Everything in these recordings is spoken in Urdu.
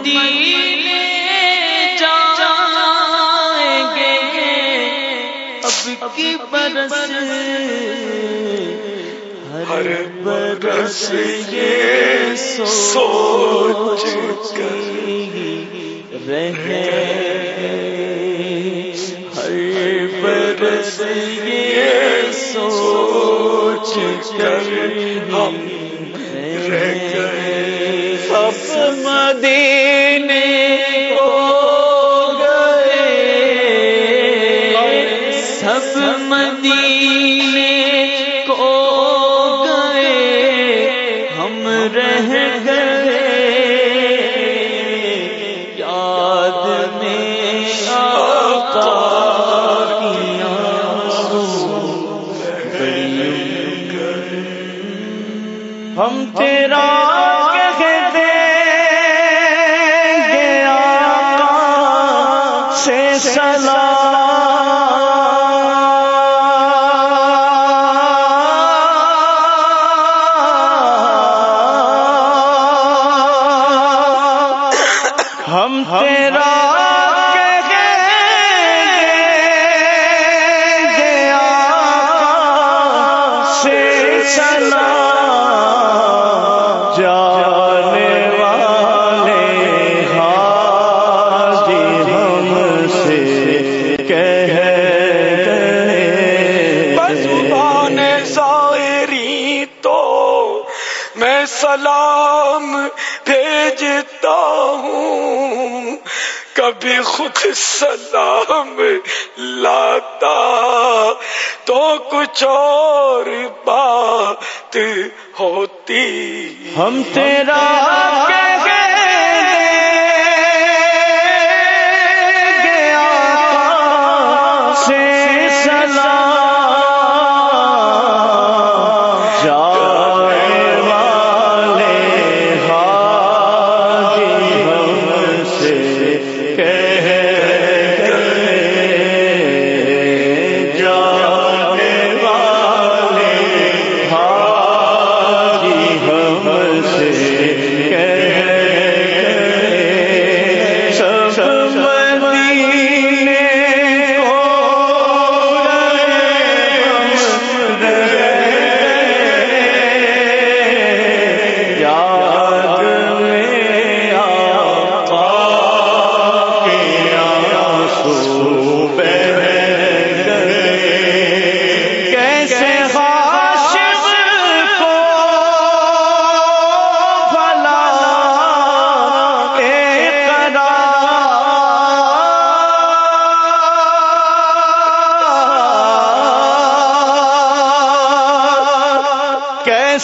مدینے جائیں گے اب کی برس ہر برس یہ سوچ کر رہے ہر برس یہ سوچ کر ہم سب ہم تیرا کبھی خود سلام لاتا تو کچھ اور بات ہوتی ہم تیرا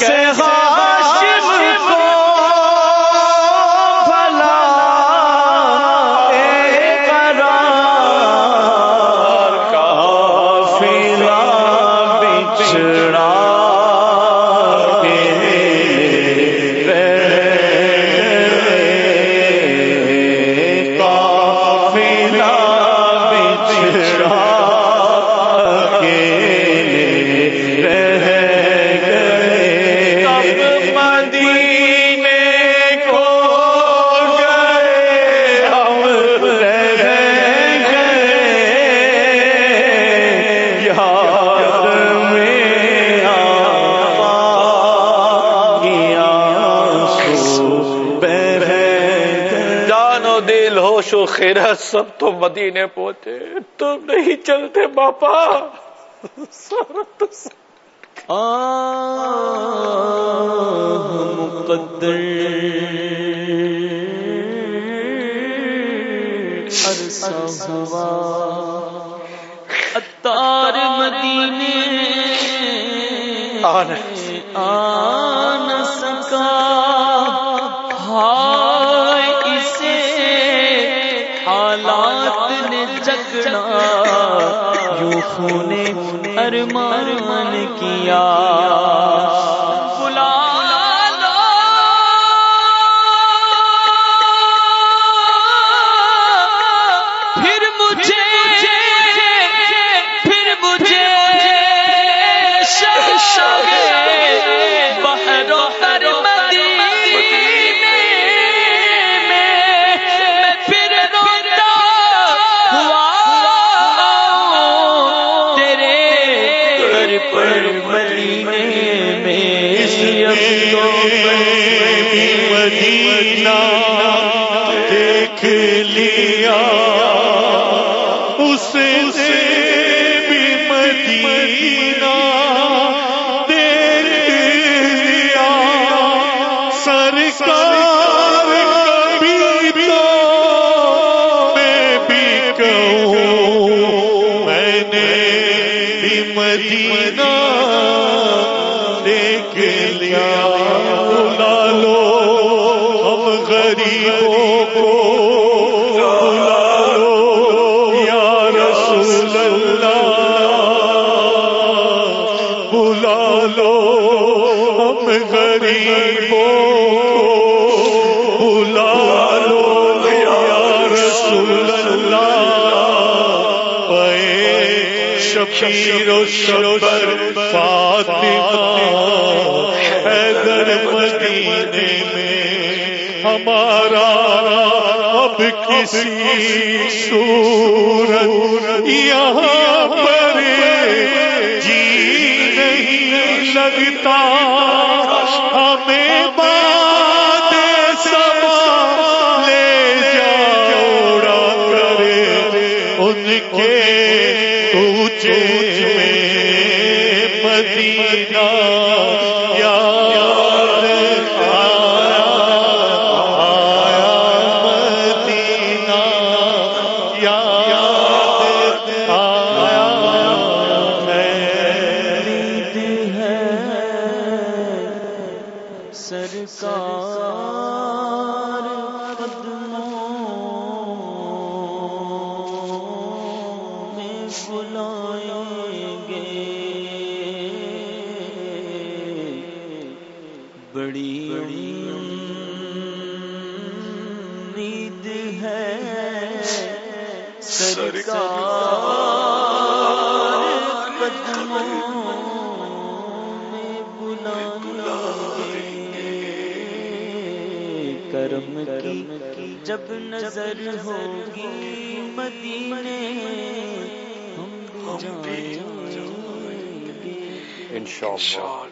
اقرار و دل ہوش و خیرت سب تو مدینے پہنچے۔ تم نہیں چلتے باپا۔ مقدر۔ عرصہ ہوا۔ اتار مدینے۔ آن آن آنکھوں نے ارمان کیا مدینہ دیکھ لیا اس سے بھی مدینہ دیکھ لیا۔ سرکار غریبوں کو بلا لو یا رسول اللہ بلا لو ہم غریبوں کو بلا لو یا رسول اللہ، اے شبیر و شبر فاطمہ، حیدر مدینے میں ہمارا اب کسی سورت یہاں پر جی نہیں لگتا۔ ہمیں سرکار قدموں میں بلائیں گے۔ بڑی بڑی امید ہے سرکار قدموں کرم کی جب نظر ہوگی مدینے ہم جائیں گے۔ انشاءاللہ۔